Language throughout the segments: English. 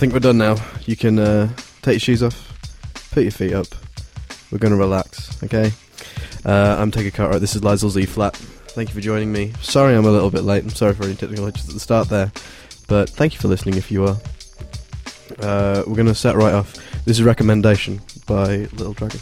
think we're done now. You can uh, take your shoes off, put your feet up. We're going to relax, okay? Uh, I'm Taker Cartwright. This is Lyzel Z Flat. Thank you for joining me. Sorry I'm a little bit late. I'm sorry for any technical glitches at the start there. But thank you for listening if you are. Uh, we're going to set right off. This is Recommendation by Little Dragon.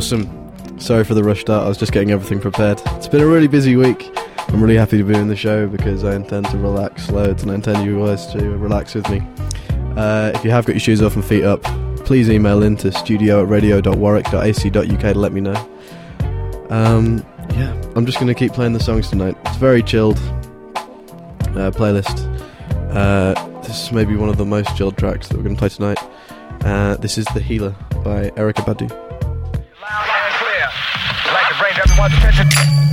Awesome. Sorry for the rush start. I was just getting everything prepared. It's been a really busy week. I'm really happy to be in the show because I intend to relax loads and I intend you guys to relax with me. Uh, if you have got your shoes off and feet up, please email in to studio at radio.warwick.ac.uk to let me know. Um, yeah, I'm just going to keep playing the songs tonight. It's very chilled uh, playlist. Uh, this is maybe one of the most chilled tracks that we're going to play tonight. Uh, this is The Healer by Erykah Badu. Like to everyone's attention.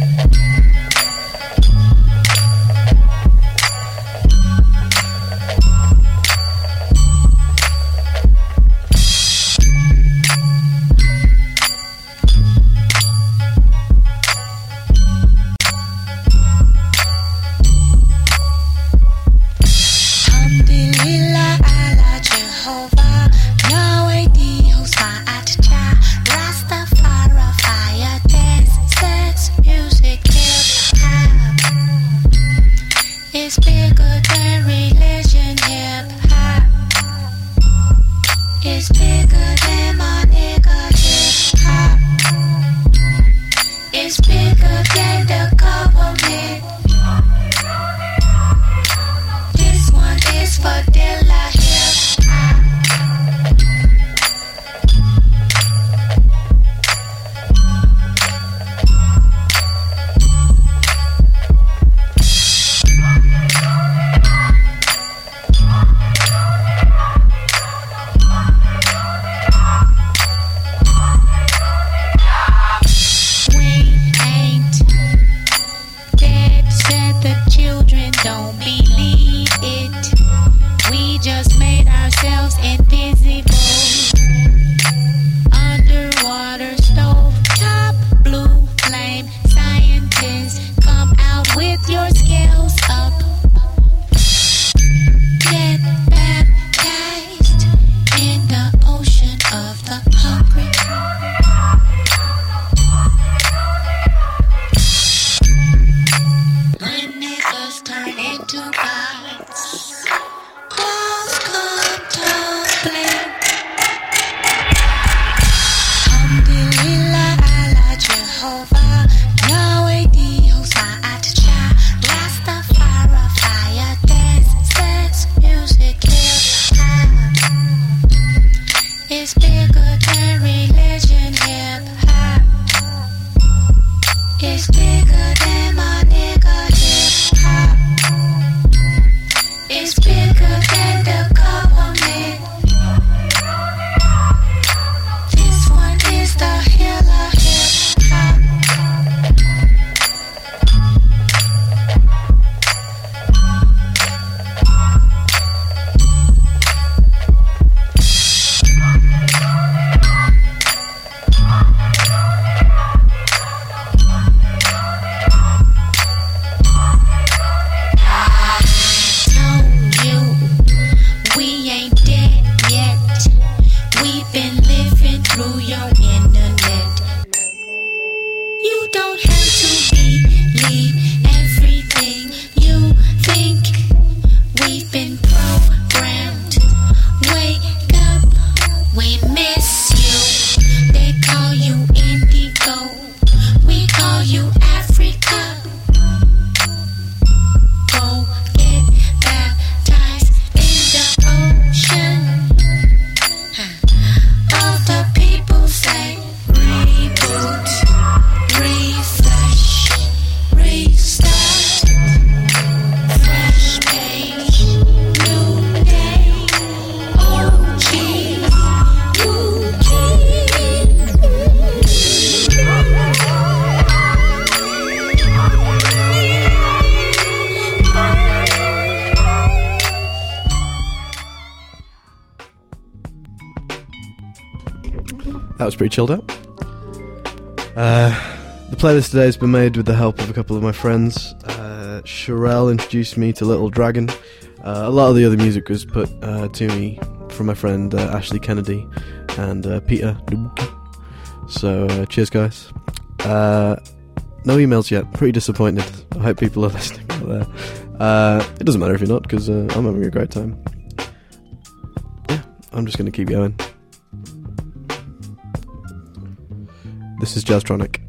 Chilled out. Uh, the playlist today has been made with the help of a couple of my friends. Uh, Sherelle introduced me to Little Dragon. Uh, a lot of the other music was put uh, to me from my friend uh, Ashley Kennedy and uh, Peter So, uh, cheers, guys. No emails yet. Pretty disappointed. I hope people are listening out there. It doesn't matter if you're not, because I'm having a great time. Yeah, I'm just going to keep going. This is Jazztronik.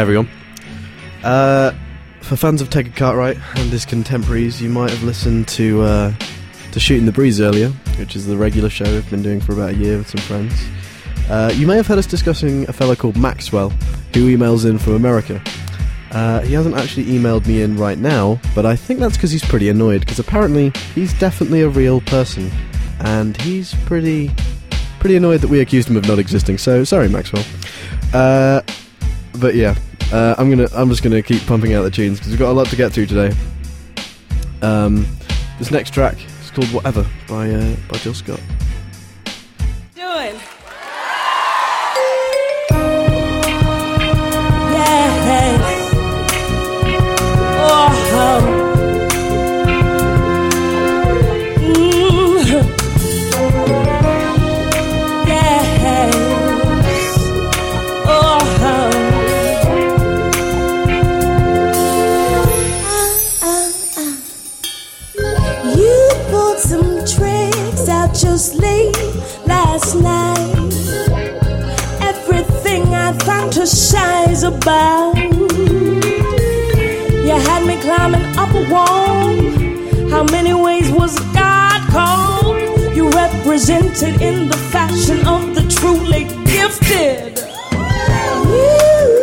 Everyone. Uh, for fans of Taker Cartwright and his contemporaries, you might have listened to uh, to Shooting the Breeze earlier, which is the regular show we've been doing for about a year with some friends. Uh, you may have heard us discussing a fellow called Maxwell, who emails in from America. Uh, he hasn't actually emailed me in right now, but I think that's because he's pretty annoyed, because apparently he's definitely a real person, and he's pretty pretty annoyed that we accused him of not existing. So sorry, Maxwell. Uh, but yeah, uh, I'm gonna I'm just gonna keep pumping out the tunes because we've got a lot to get through today. Um, this next track is called Whatever by uh, by Jill Scott. I fantasize about. You had me climbing up a wall. How many ways was God called? You represented in the fashion of the truly gifted. You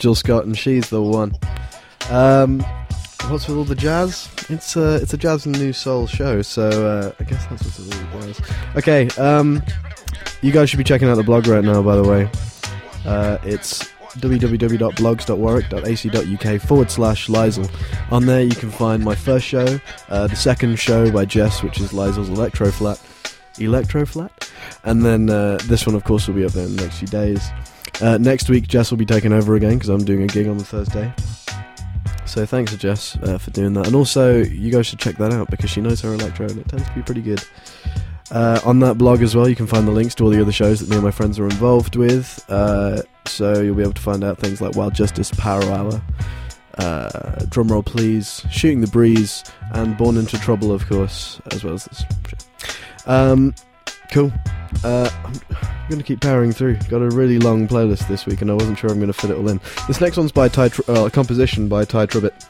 Jill Scott, and she's the one. Um, what's with all the jazz? It's a it's a jazz and new soul show, so uh, I guess that's what it all was. Okay. Um, you guys should be checking out the blog right now. By the way, uh, it's www.blogs.warwick.ac.uk forward slash Lyzel. On there, you can find my first show, uh, the second show by Jess, which is Lyzel's Electro Flat. Electro Flat? And then uh, this one, of course, will be up there in the next few days. Uh, next week, Jess will be taking over again because I'm doing a gig on the Thursday. So thanks to Jess uh, for doing that. And also, you guys should check that out because she knows her electro and it tends to be pretty good. Uh, on that blog as well, you can find the links to all the other shows that me and my friends are involved with. Uh, so you'll be able to find out things like Wild Justice, Power Hour, uh, Drumroll Please, Shooting the Breeze, and Born into Trouble, of course, as well as this. Um, cool. Uh, I'm, going to keep powering through. Got a really long playlist this week, and I wasn't sure I'm going to fit it all in. This next one's by Ty, Tr- uh, a composition by Tye Tribbett,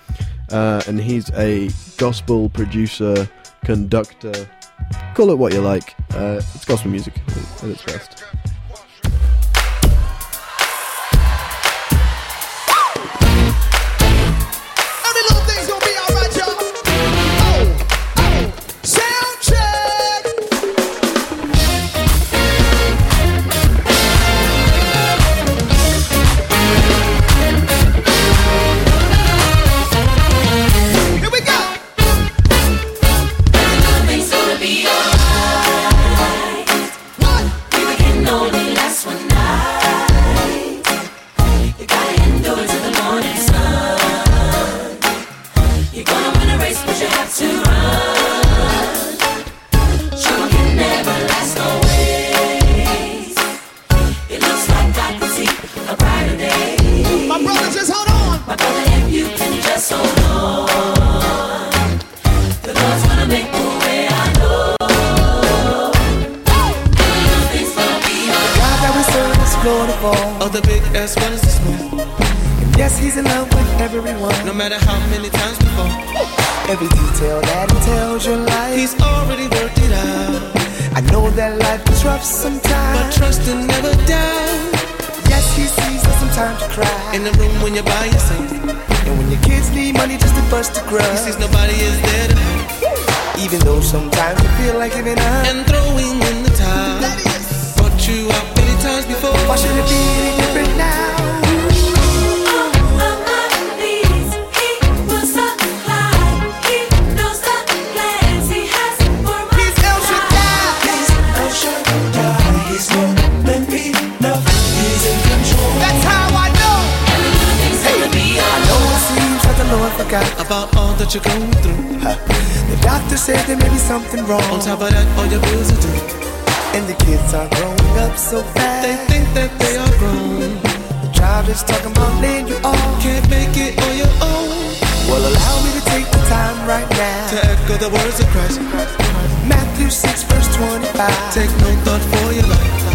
uh, and he's a gospel producer, conductor. Call it what you like. Uh, it's gospel music at its best. Serve is beautiful. Of the big as well as the small. Yes, He's in love with everyone. No matter how many times before, Every detail that entails your life. he's already worked it out. I know that life is rough sometimes, But trust and never doubt. Yes, He sees us sometimes to cry. In the room when you're by yourself, And when your kids need money just to bust a he sees nobody is there to Even though sometimes you feel like giving up. and throwing in the towel. Brought you out before. Why should it be any different now? About all that you're going through. The doctor said there may be something wrong. On top of that, all your bills are due. And the kids are growing up so fast. They think that they are grown. The job is talking about laying you off. Can't make it on your own. Well, allow me to take the time right now to echo the words of Christ. Matthew 6, verse 25. Take no thought for your life.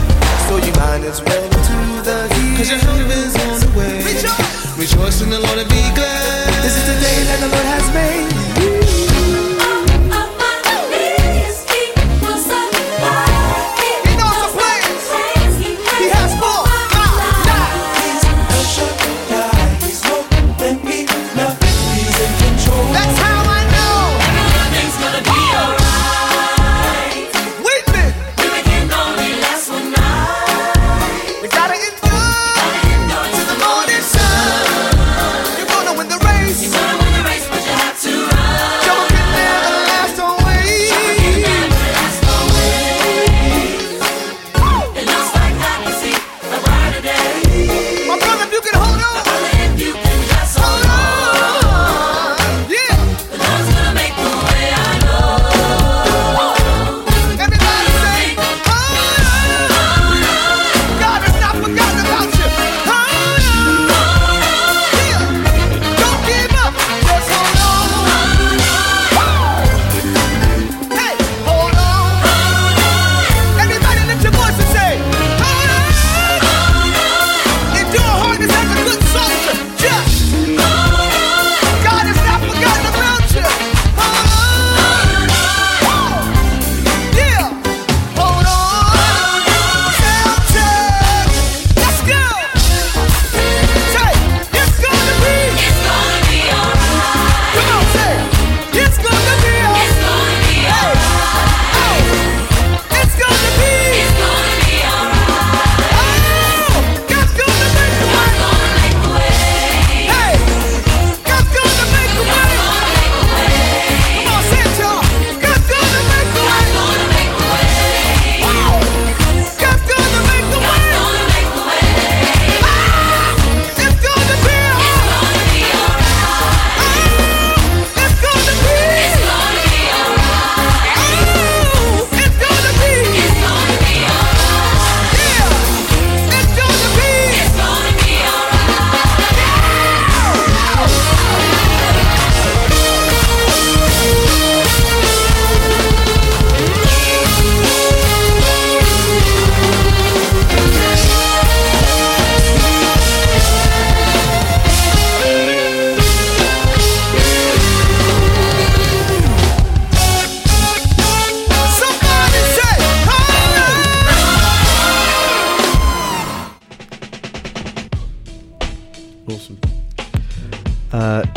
So you might as well to the hill. Cause your help is on the way. Rejoice. Rejoice in the Lord and be glad. This is the day that the Lord has made.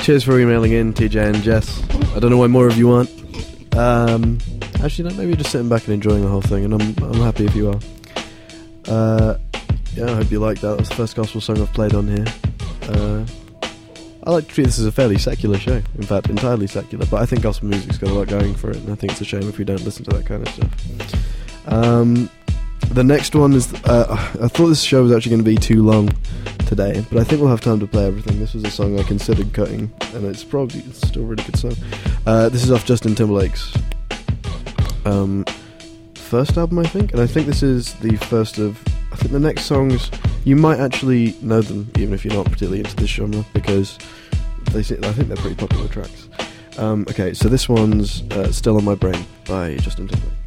Cheers for emailing in, TJ and Jess. I don't know why more of you aren't. Um, actually, no, maybe you're just sitting back and enjoying the whole thing, and I'm I'm happy if you are. Uh, yeah, I hope you like that. That's the first gospel song I've played on here. Uh, I like to treat this as a fairly secular show. In fact, entirely secular. But I think gospel music's got a lot going for it, and I think it's a shame if we don't listen to that kind of stuff. Um, the next one is. Uh, I thought this show was actually going to be too long today, but I think we'll have time to play everything. This was a song I considered cutting, and it's probably it's still a really good song. Uh, this is off Justin Timberlake's um, first album, I think, and I think this is the first of. I think the next songs you might actually know them, even if you're not particularly into this genre, because they. I think they're pretty popular tracks. Um, okay, so this one's uh, "Still on My Brain" by Justin Timberlake.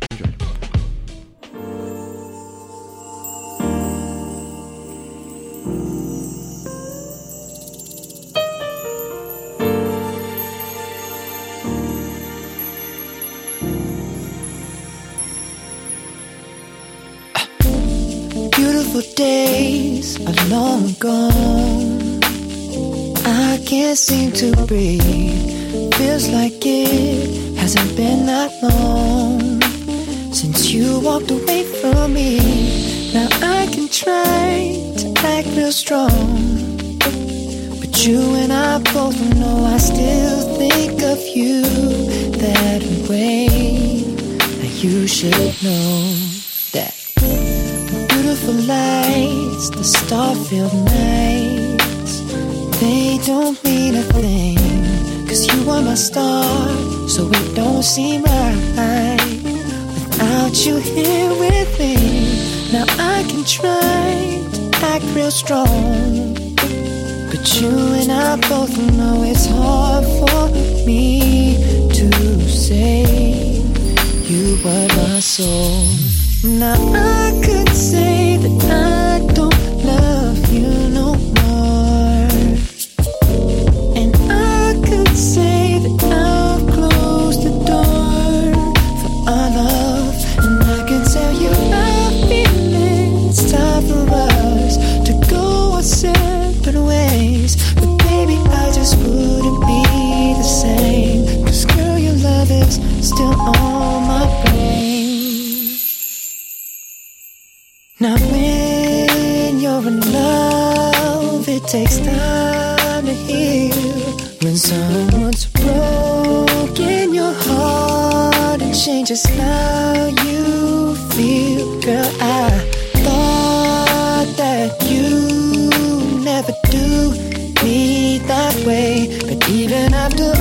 Days are long gone. I can't seem to breathe. Feels like it hasn't been that long since you walked away from me. Now I can try to act real strong. But you and I both know I still think of you that way. Now you should know that beautiful lights, the star-filled nights, they don't mean a thing. Cause you are my star, so it don't seem right without you here with me. Now I can try to act real strong. But you and I both know it's hard for me to say you were my soul. Now I could say that I and how you feel, girl, I thought that you never do me that way. But even after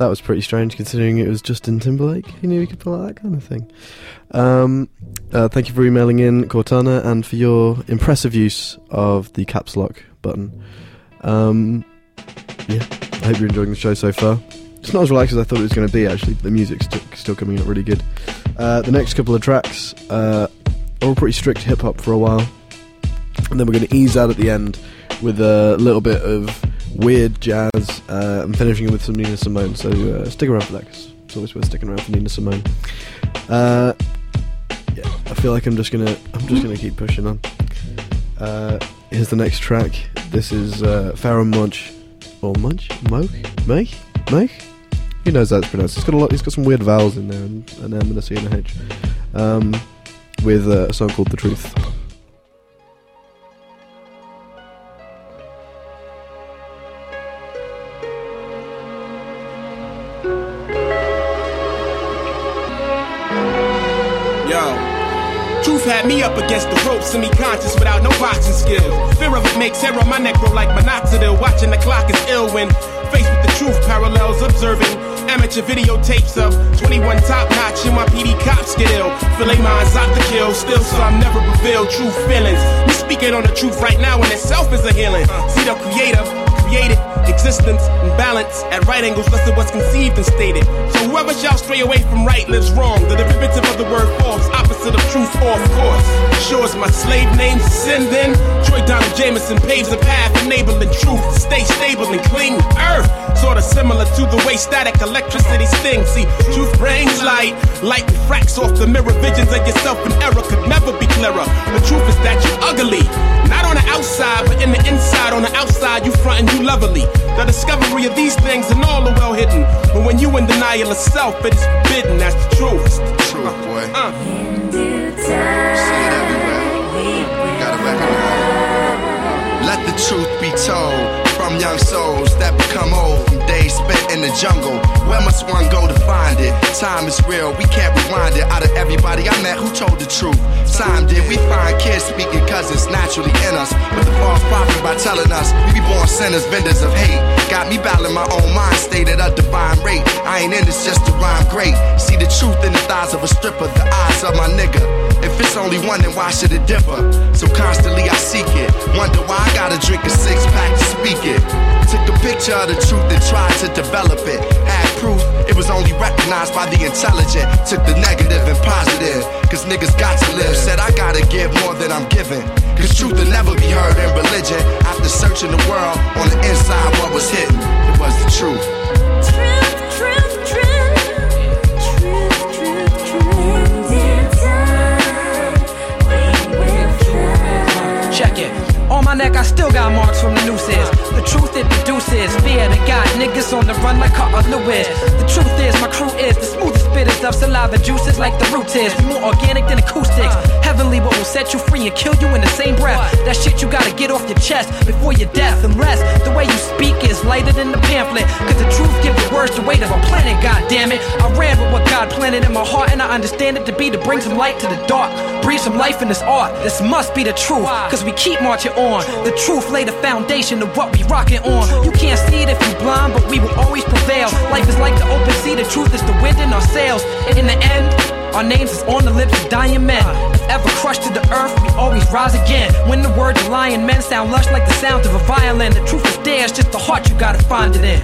That was pretty strange considering it was Justin Timberlake. Who knew he could pull out that kind of thing? Um, uh, thank you for emailing in, Cortana, and for your impressive use of the caps lock button. Um, yeah, I hope you're enjoying the show so far. It's not as relaxed as I thought it was going to be, actually. The music's st- still coming out really good. Uh, the next couple of tracks uh, are all pretty strict hip hop for a while. And then we're going to ease out at the end with a little bit of weird jazz uh, and finishing it with some Nina Simone. So uh, stick around for that 'cause it's always worth sticking around for Nina Simone. Uh, yeah, I feel like I'm just gonna I'm just gonna keep pushing on. Uh, here's the next track. This is uh, Pharoahe Munch or Munch Moke Make Make. Who knows how it's pronounced? It's got a lot. It's got some weird vowels in there, and an M and a C and a H. Um, with uh, a song called The Truth. Truth had me up against the ropes, semi-conscious without no boxing skills. Fear of it makes hair on my neck grow like minoxidil. Watching the clock is ill when faced with the truth. Parallels observing amateur videotapes of 21 top notch and NYPD cops get ill. Filet minds out to kill, still some never reveal true feelings. Me speaking on the truth right now in itself is a healing. See the creator created existence and balance at right angles less it was conceived and stated. So whoever shall stray away from right lives wrong. The derivative of the word false, opposite of truth, off course. Sure as my slave name's sin then. Troy Donald Jamerson paves the path, enabling truth to stay stable and clean. Earth, sorta similar to the way static electricity stings. See, truth brings light, light refracts off the mirror. Visions of yourself in error could never be clearer. The truth is that you're ugly. Not on the outside, but in the inside. On the outside, you front and lovely. The discovery of these things and all are well hidden. But when you in denial of self, it is forbidden. That's the truth. It's the Truth, boy. Uh. See it everywhere. Gotta recognize. Let the truth be told from young souls that become old from days spent in the jungle. Where must one go to find it? Time is real, we can't rewind it. Out of everybody I met, who told the truth? Time did we find kids speaking it's naturally in us. But the false prophet by telling us we be born sinners, vendors of hate. Got me battling my own mind state at a divine rate. I ain't in this just to rhyme great. See the truth in the thighs of a stripper, the eyes of my nigga. It's only one, then why should it differ? So constantly I seek it. Wonder why I gotta drink a six pack to speak it. Took a picture of the truth and tried to develop it. Had proof, it was only recognized by the intelligent. Took the negative and positive, cause niggas got to live. Said I gotta give more than I'm giving. Cause truth will never be heard in religion. After searching the world, on the inside, what was hidden? It was the. Truth, truth, Check it. On my neck, I still got marks from the nooses. The truth it produces fear that got niggas on the run like Carl Lewis. The truth is, my crew is the smoothest spitters of saliva juices like the roots is. We more organic than acoustics. Heavenly, will set you free and kill you in the same breath. That shit you gotta get off your chest before your death. Unless the way you speak is lighter than the pamphlet. Cause the truth gives the words the weight of a planet, god damn it. I ran with what God planted in my heart, and I understand it to be to bring some light to the dark. Breathe some life in this art. This must be the truth. Cause we keep marching on. The truth lay the foundation of what we rocking on. You can't see it if you're blind, but we will always prevail. Life is like the open sea, the truth is the wind in our sails. And in the end, our names is on the lips of dying men. If ever crushed to the earth, we always rise again. When the words of lying men sound lush like the sound of a violin, the truth is there, it's just the heart you gotta find it in.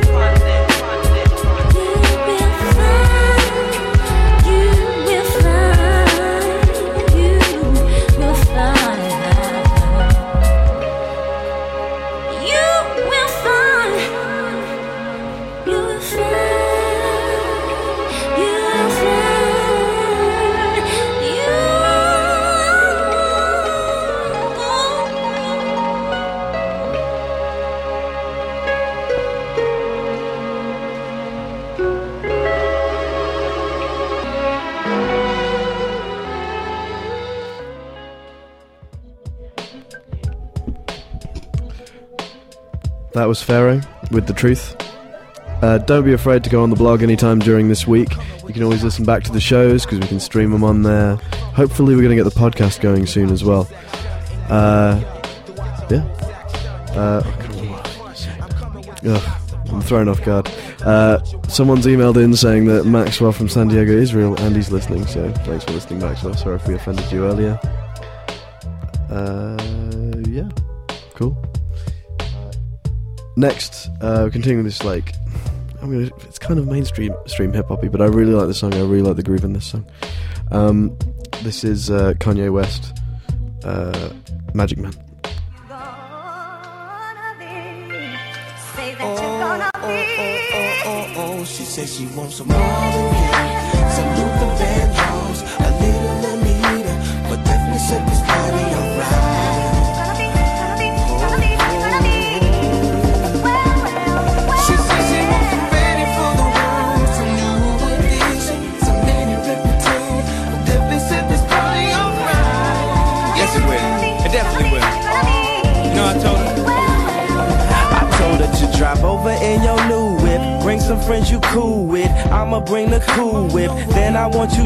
That was Pharoahe with the truth. Uh, don't be afraid to go on the blog anytime during this week. You can always listen back to the shows because we can stream them on there. Hopefully, we're going to get the podcast going soon as well. Uh, yeah. Uh, ugh, I'm thrown off guard. Uh, someone's emailed in saying that Maxwell from San Diego, is real and he's listening. So thanks for listening, Maxwell. Sorry if we offended you earlier. Uh, yeah, cool. Next, uh, continuing this like, I'm gonna. It's kind of mainstream stream hip hoppy, but I really like the song. I really like the groove in this song. Um, this is uh, Kanye West, uh, Magic Man. Oh, oh, oh, she says she wants some Marvin Gaye, some Luther some friends you cool with. I'ma bring the cool whip. Then I want you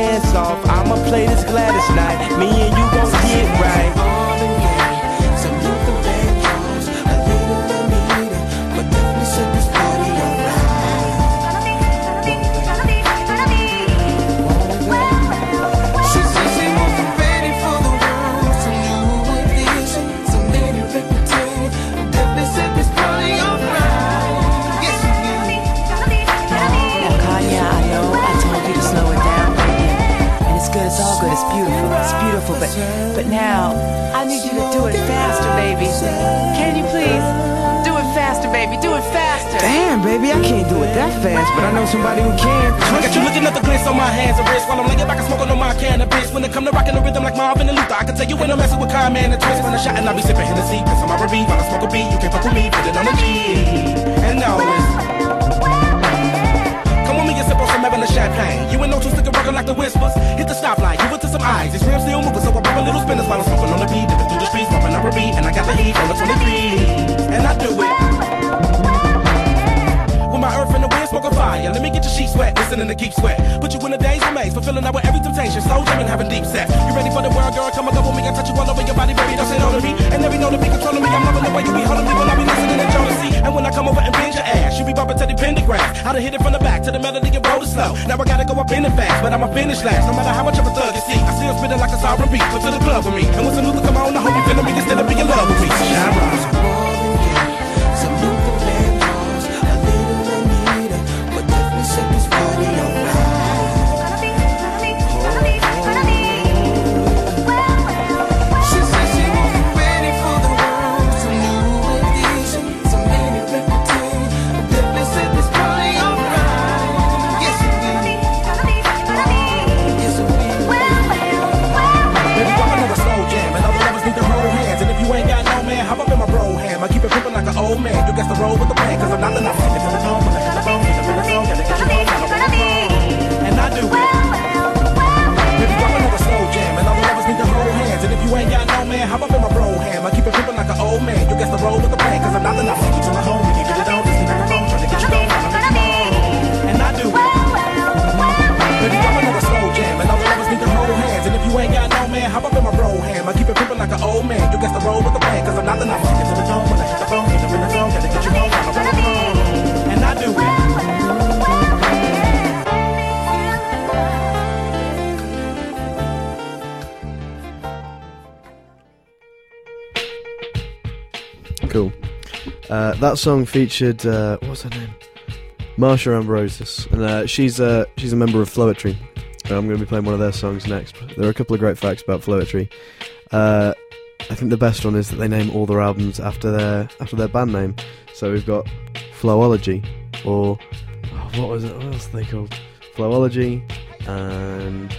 pants off. I'ma play this Gladys Knight, me and you gon' get right. Do it that fast, but I know somebody who can. I got you looking at the glitz on my hands and wrists while I'm laying back and smoking on my cannabis. When it come to rocking the rhythm like Marvin and Luther, I can tell you when I'm messing with Kyle, man, and twist. When I shot and I be sipping Hennessy, piss on my R&B while I smoke a beat. You can't fuck with me, put it on the G. And now listen. Come with me and sip on some Evan champagne. You ain't no two sticker rockin' like the whispers. Hit the stoplight, give it to some eyes. These rims still moving, so I pop a little spinners while I'm smoking on the beat. Dipping through the streets, bumping up a beat, and I got the heat on the 23. And I do it. My earth and the wind, smoking fire. Let me get your sheets wet, listening to Keith Sweat. Put you in a daze amaze, fulfilling out with every temptation. Slow jamming, having deep sex. You ready for the world, girl? Come and go with me. I touch you all over your body, baby. Don't sit on me. And every know to be controlling me. I'm loving the way you be holding me when I be listening to Jodeci. And when I come over and bend your ass, you be bumping to the Pendergrass. I done hit it from the back to the melody and roll it slow. Now I gotta go up in the fast, but I'ma finish last. No matter how much of a thug you see, I still spitting like a sovereign beat. Come to the club with me. And when some Luther come on, I hope you feeling me instead of being in love with me. That song featured uh, what's her name? Marsha Ambrosius, and uh, she's uh, she's a member of Floetry. And I'm going to be playing one of their songs next. There are a couple of great facts about Floetry. Uh, I think the best one is that they name all their albums after their after their band name. So we've got Flo'Ology, or oh, what was it? What else they called? Flo'Ology, and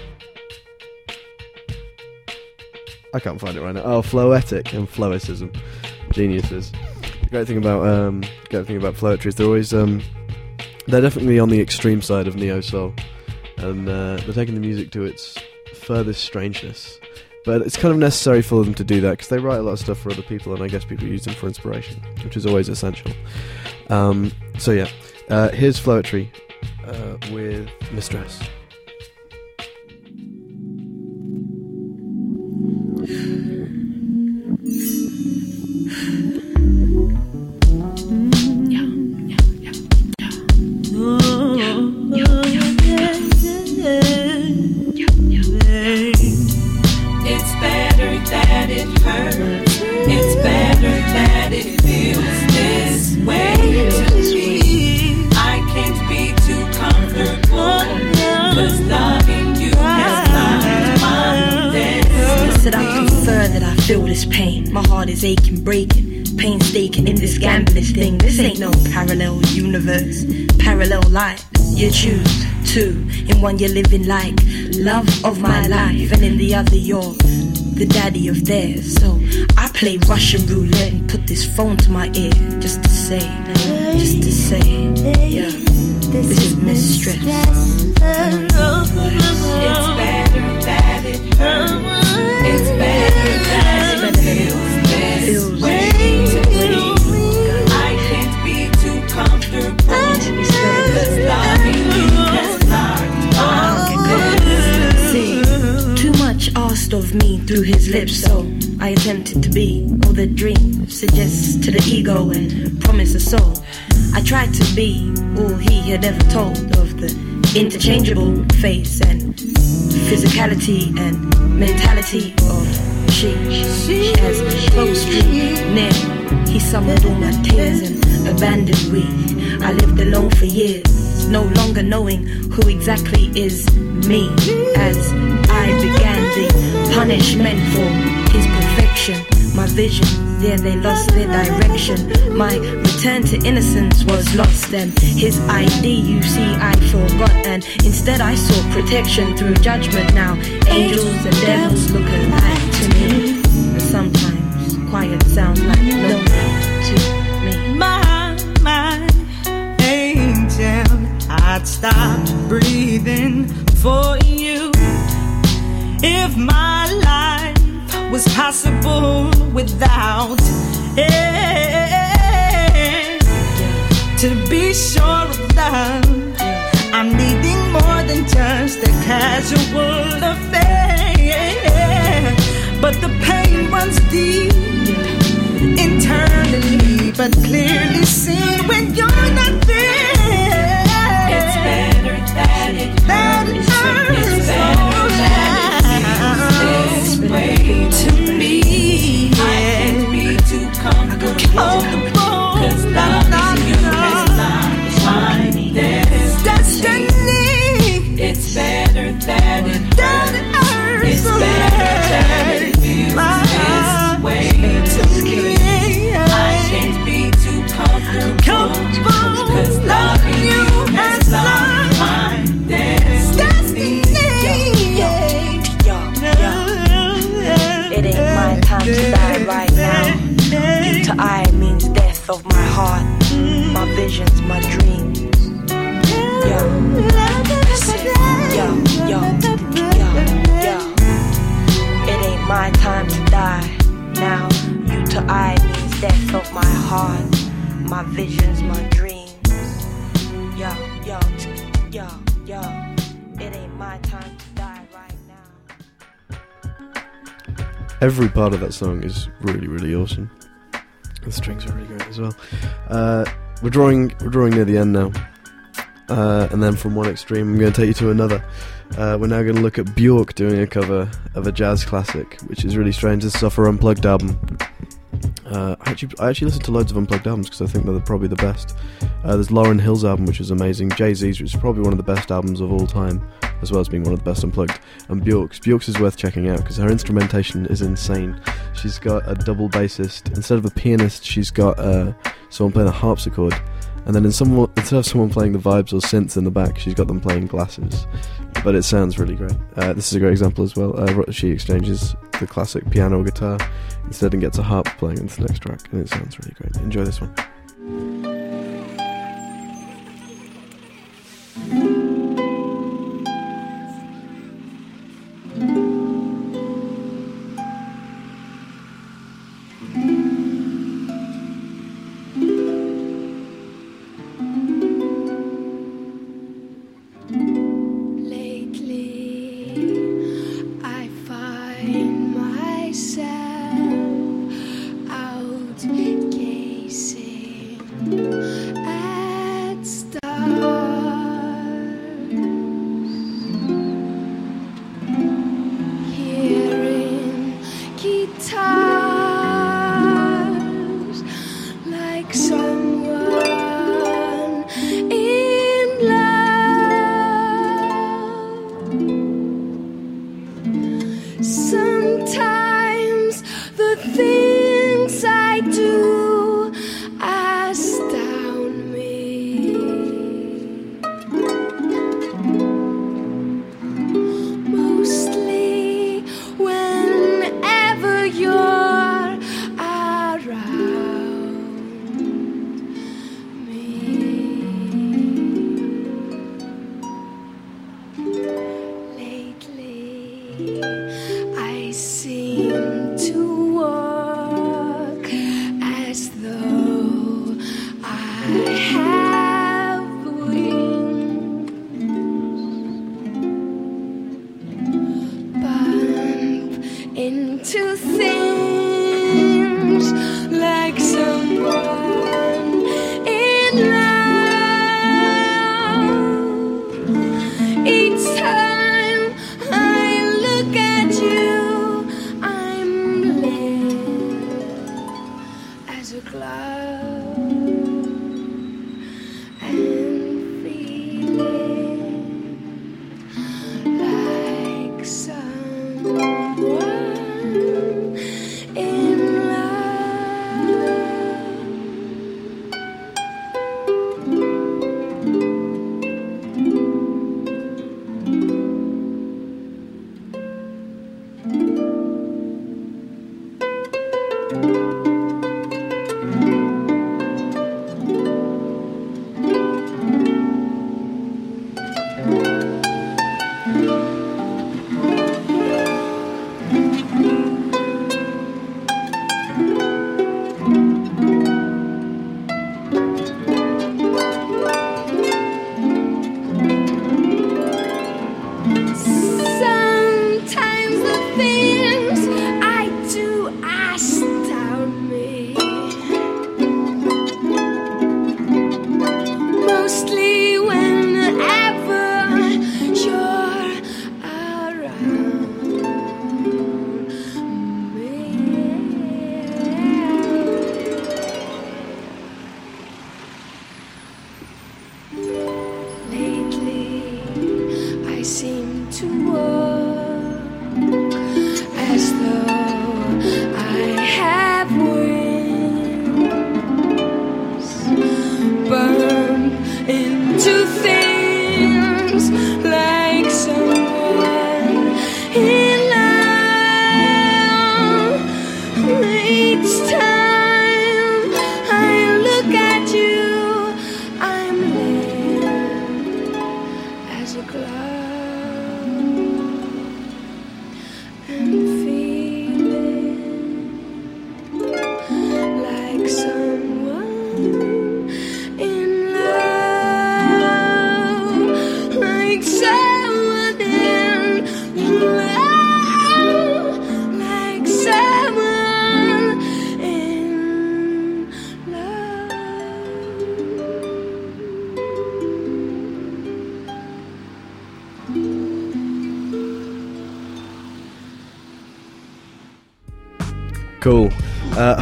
I can't find it right now. Oh, Floetic and Floacism, geniuses. Great thing about um, great thing about Floetry is they're always um, they're definitely on the extreme side of neo soul, and uh, they're taking the music to its furthest strangeness. But it's kind of necessary for them to do that because they write a lot of stuff for other people, and I guess people use them for inspiration, which is always essential. Um, so yeah, uh, here's Floetry uh, with Mistress. One, you're living like love of my life, and in the other, you're the daddy of theirs. So I play Russian roulette and put this phone to my ear just to say, just to say, yeah, this is mistress. It's better that it hurts. It's better through his lips, so I attempted to be all the dream suggests to the ego and promise a soul. I tried to be all he had ever told of the interchangeable face and physicality and mentality of she. She as close drew near. He summoned all my tears and abandoned we. I lived alone for years, no longer knowing who exactly is me. As I began the punishment for his perfection, my vision, yeah, they lost their direction. My return to innocence was lost, then. his ID, you see, I forgot. And instead, I saw protection through judgment. Now, angels and devils look alike to me. And sometimes, quiet sounds like no to me. My, my angel, I'd stop breathing for you. If my life was possible without it. To be sure of love, I'm needing more than just a casual affair. But the pain runs deep internally, but clearly seen when you're not there. To me. I can't be too comfortable. Cause you is my destiny. It's better that it Every part of that song is really, really awesome. The strings are really great as well. Uh, we're drawing, we're drawing near the end now, uh, and then from one extreme, I'm going to take you to another. Uh, we're now going to look at Bjork doing a cover of a jazz classic, which is really strange. This is off her unplugged album. Uh, I actually, I actually listened to loads of unplugged albums because I think they're probably the best. Uh, there's Lauryn Hill's album, which is amazing. Jay Z's, which is probably one of the best albums of all time, as well as being one of the best unplugged. And Bjork's, Bjork's is worth checking out because her instrumentation is insane. She's got a double bassist instead of a pianist. She's got uh, someone playing a harpsichord, and then in some, instead of someone playing the vibes or synths in the back, she's got them playing glasses. But it sounds really great. Uh, this is a great example as well. Uh, she exchanges the classic piano guitar instead and gets a harp playing in the next track, and it sounds really great. Enjoy this one.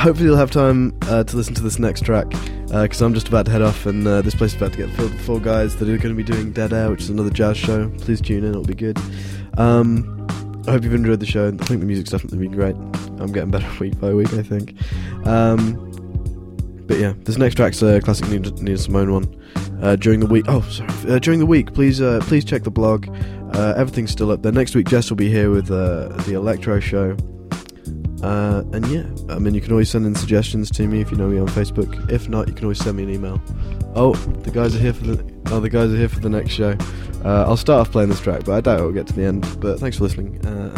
Hopefully, you'll have time uh, to listen to this next track because I'm just about to head off, and uh, this place is about to get filled with four guys that are going to be doing Dead Air, which is another jazz show. Please tune in; it'll be good. Um, I hope you've enjoyed the show. I think the music's definitely been great. I'm getting better week by week, I think. Um, but yeah, this next track's a classic Nina, Simone one. Uh, during the week, oh sorry, uh, during the week, please uh, please check the blog. Uh, everything's still up there. Next week, Jess will be here with uh, the Electro show. Uh, and yeah, I mean, you can always send in suggestions to me if you know me on Facebook. If not, you can always send me an email. Oh, the guys are here for the oh, the guys are here for the next show. Uh, I'll start off playing this track, but I doubt it'll get to the end. But thanks for listening, uh,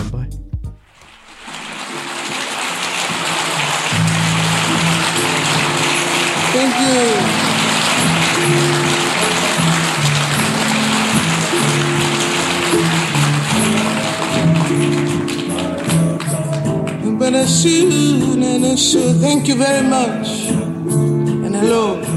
Soon and I so thank you very much. And hello.